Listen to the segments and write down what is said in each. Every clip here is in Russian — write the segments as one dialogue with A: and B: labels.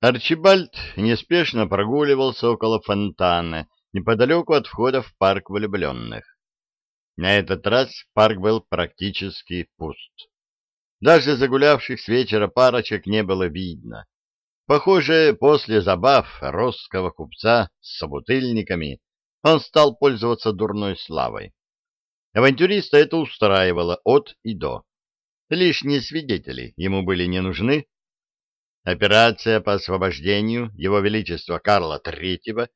A: Арчибальд неспешно прогуливался около фонтана, неподалеку от входа в парк влюбленных. На этот раз парк был практически пуст. Даже загулявших с вечера парочек не было видно. Похоже, после забав русского купца с собутыльниками он стал пользоваться дурной славой. Авантюриста это устраивало от и до. Лишние свидетели ему были не нужны, Операция по освобождению Его Величества Карла III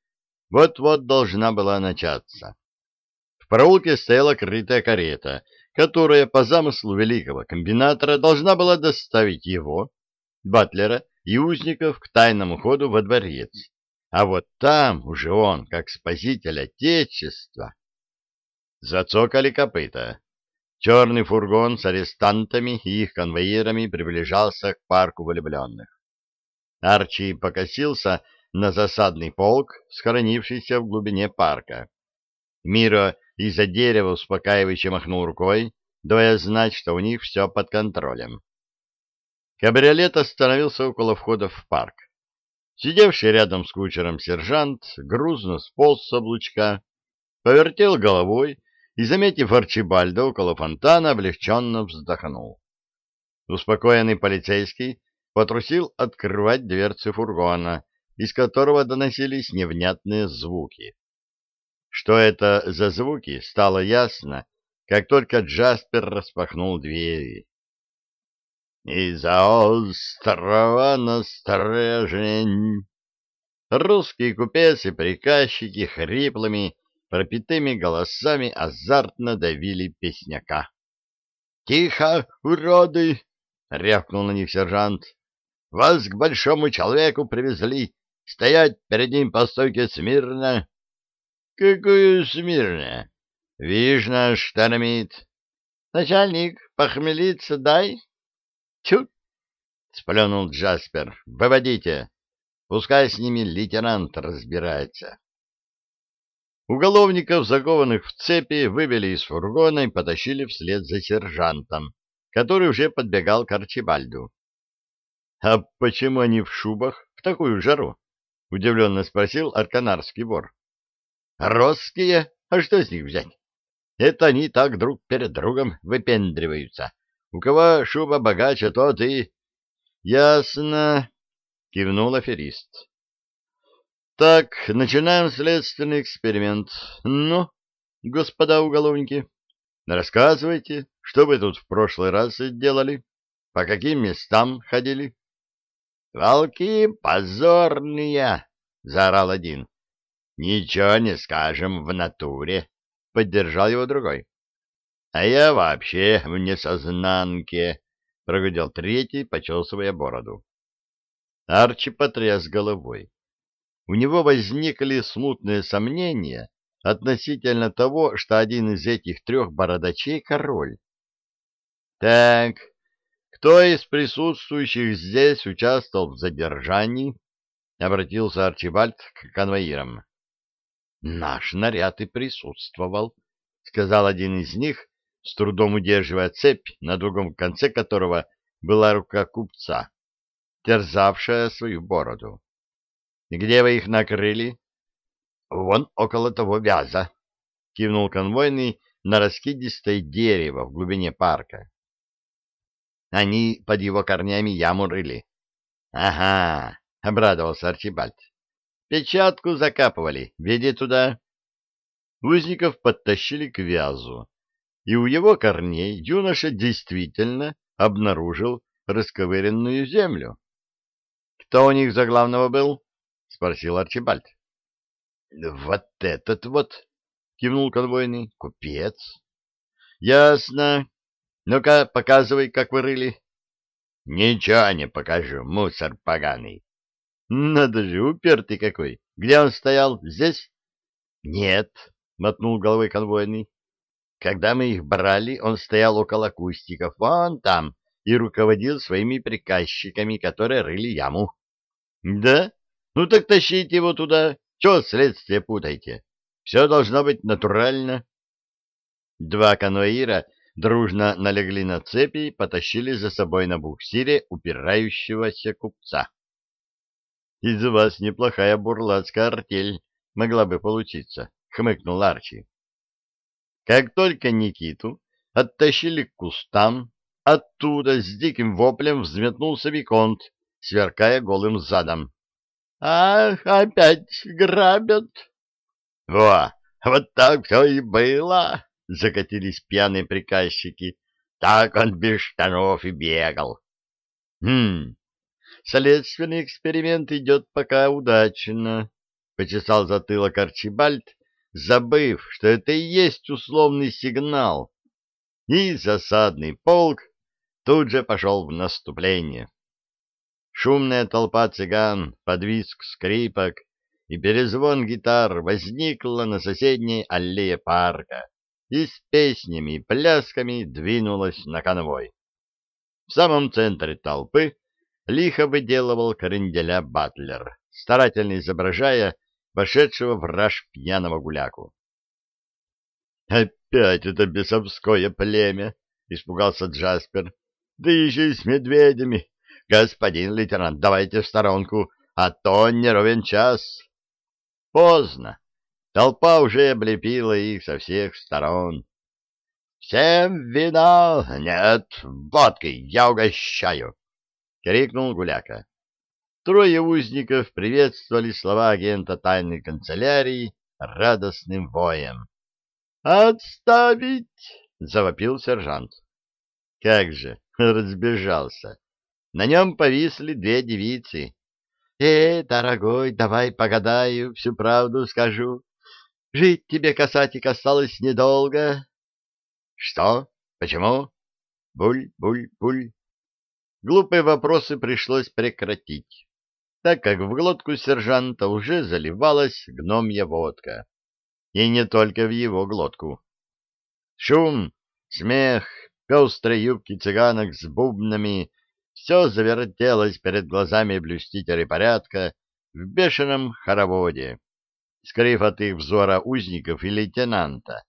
A: вот-вот должна была начаться. В проулке стояла крытая карета, которая по замыслу великого комбинатора должна была доставить его, Батлера и узников к тайному ходу во дворец. А вот там уже он, как спаситель Отечества. Зацокали копыта. Черный фургон с арестантами и их конвоирами приближался к парку влюбленных. Арчи покосился на засадный полк, схоронившийся в глубине парка. Миро из-за дерева успокаивающе махнул рукой, давая знать, что у них все под контролем. Кабриолет остановился около входа в парк. Сидевший рядом с кучером сержант грузно сполз с облучка, повертел головой и, заметив Арчибальда около фонтана, облегченно вздохнул. Успокоенный полицейский потрусил открывать дверцы фургона, из которого доносились невнятные звуки. Что это за звуки, стало ясно, как только Джаспер распахнул двери. «Из-за острова на стрежень!» Русские купец и приказчики хриплыми, пропитыми голосами азартно давили песняка. «Тихо, уроды!» — рявкнул на них сержант. Вас к большому человеку привезли. Стоять перед ним по стойке смирно. — Какую смирно? — Вижно, штанамит. — Начальник, похмелиться дай. — Чу! — сплюнул Джаспер. — Выводите. Пускай с ними лейтенант разбирается. Уголовников, закованных в цепи, вывели из фургона и потащили вслед за сержантом, который уже подбегал к Арчибальду. «А почему они в шубах в такую жару?» — удивленно спросил арканарский вор. «Росские? А что с них взять? Это они так друг перед другом выпендриваются. У кого шуба богаче, тот и...» «Ясно», — кивнул аферист. «Так, начинаем следственный эксперимент. Ну, господа уголовники, рассказывайте, что вы тут в прошлый раз делали, по каким местам ходили?» «Волки позорные!» — заорал один. «Ничего не скажем в натуре», — поддержал его другой. «А я вообще в несознанке», — прогудел третий, почесывая бороду. Арчи потряс головой. У него возникли смутные сомнения относительно того, что один из этих трех бородачей — король. «Так, кто из присутствующих здесь участвовал в задержании? Обратился Арчибальд к конвоирам. Наш наряд и присутствовал, сказал один из них, с трудом удерживая цепь, на другом конце которого была рука купца, терзавшая свою бороду. Где вы их накрыли? Вон около того вяза, кивнул конвойный на раскидистое дерево в глубине парка. Они под его корнями яму рыли. — Ага, — обрадовался Арчибальд. — Печатку закапывали. Веди туда. Узников подтащили к вязу, и у его корней юноша действительно обнаружил расковыренную землю. — Кто у них за главного был? — спросил Арчибальд. — Вот этот вот, — кивнул конвойный, — купец. — Ясно. Ну-ка, показывай, как вы рыли. Ничего не покажу, мусор поганый. Надо же, упертый какой. Где он стоял? Здесь? Нет, мотнул головой конвойный. Когда мы их брали, он стоял около кустиков, вон там, и руководил своими приказчиками, которые рыли яму. Да? Ну так тащите его туда. Чего следствие путаете? Все должно быть натурально. Два каноира дружно налегли на цепи и потащили за собой на буксире упирающегося купца. из вас неплохая бурлацкая артель могла бы получиться, — хмыкнул Арчи. Как только Никиту оттащили к кустам, оттуда с диким воплем взметнулся Виконт, сверкая голым задом. — Ах, опять грабят! — Во, вот так все и было! — закатились пьяные приказчики. — Так он без штанов и бегал. — Хм, следственный эксперимент идет пока удачно, — почесал затылок Арчибальд, забыв, что это и есть условный сигнал, и засадный полк тут же пошел в наступление. Шумная толпа цыган, подвиск скрипок и перезвон гитар возникла на соседней аллее парка и с песнями и плясками двинулась на конвой. В самом центре толпы лихо выделывал кренделя Батлер, старательно изображая вошедшего в раж пьяного гуляку. «Опять это бесовское племя!» — испугался Джаспер. «Да еще и с медведями! Господин лейтенант, давайте в сторонку, а то не ровен час!» Поздно. Толпа уже облепила их со всех сторон. «Всем вина! Нет, водки! Я угощаю!» — крикнул Гуляка. Трое узников приветствовали слова агента тайной канцелярии радостным воем. «Отставить!» — завопил сержант. Как же, разбежался. На нем повисли две девицы. «Э, дорогой, давай погадаю, всю правду скажу. Жить тебе, касатик, осталось недолго». «Что? Почему?» «Буль-буль-буль». Глупые вопросы пришлось прекратить так как в глотку сержанта уже заливалась гномья водка. И не только в его глотку. Шум, смех, пестрые юбки цыганок с бубнами — все завертелось перед глазами блюстителей порядка в бешеном хороводе, скрыв от их взора узников и лейтенанта.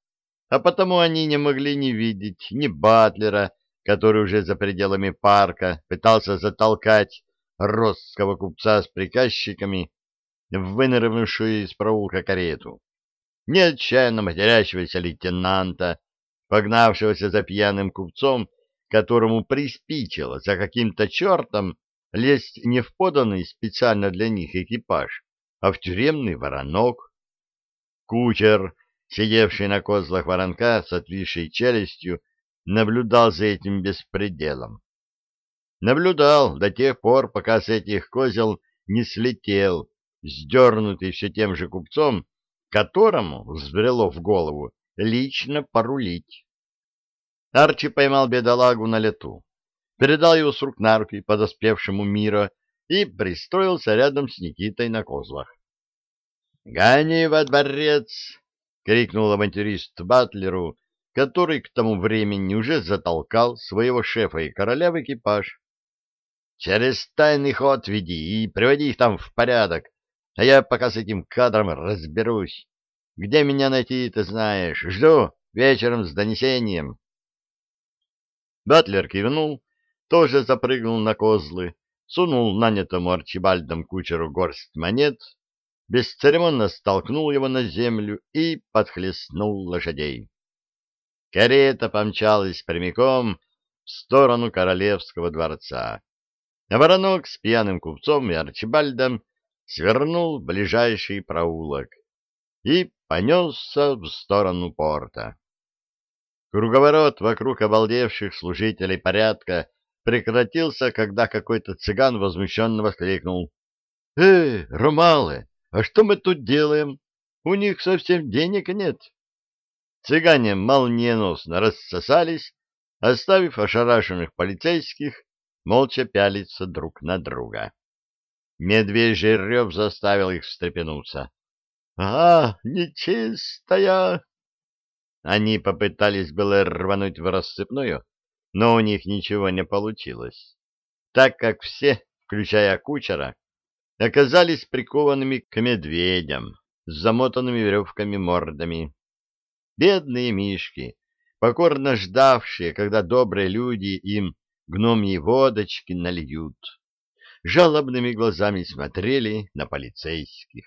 A: А потому они не могли не видеть ни Батлера, который уже за пределами парка пытался затолкать ростского купца с приказчиками в вынырнувшую из проулка карету, не отчаянно матерящегося лейтенанта, погнавшегося за пьяным купцом, которому приспичило за каким-то чертом лезть не в поданный специально для них экипаж, а в тюремный воронок. Кучер, сидевший на козлах воронка с отвисшей челюстью, наблюдал за этим беспределом. Наблюдал до тех пор, пока с этих козел не слетел, сдернутый все тем же купцом, которому взбрело в голову лично порулить. Арчи поймал бедолагу на лету, передал его с рук на руки подоспевшему Мира и пристроился рядом с Никитой на козлах. — Гони во дворец! — крикнул авантюрист Батлеру, который к тому времени уже затолкал своего шефа и короля в экипаж. Через тайный ход веди и приводи их там в порядок, а я пока с этим кадром разберусь. Где меня найти, ты знаешь. Жду вечером с донесением. Батлер кивнул, тоже запрыгнул на козлы, сунул нанятому Арчибальдом кучеру горсть монет, бесцеремонно столкнул его на землю и подхлестнул лошадей. Карета помчалась прямиком в сторону королевского дворца а воронок с пьяным купцом и Арчибальдом свернул в ближайший проулок и понесся в сторону порта. Круговорот вокруг обалдевших служителей порядка прекратился, когда какой-то цыган возмущенно воскликнул. — Эй, Ромалы, а что мы тут делаем? У них совсем денег нет. Цыгане молниеносно рассосались, оставив ошарашенных полицейских молча пялиться друг на друга. Медвежий рев заставил их встрепенуться. — А, нечистая! Они попытались было рвануть в рассыпную, но у них ничего не получилось, так как все, включая кучера, оказались прикованными к медведям с замотанными веревками мордами. Бедные мишки, покорно ждавшие, когда добрые люди им гномьи водочки нальют. жалобными глазами смотрели на полицейских.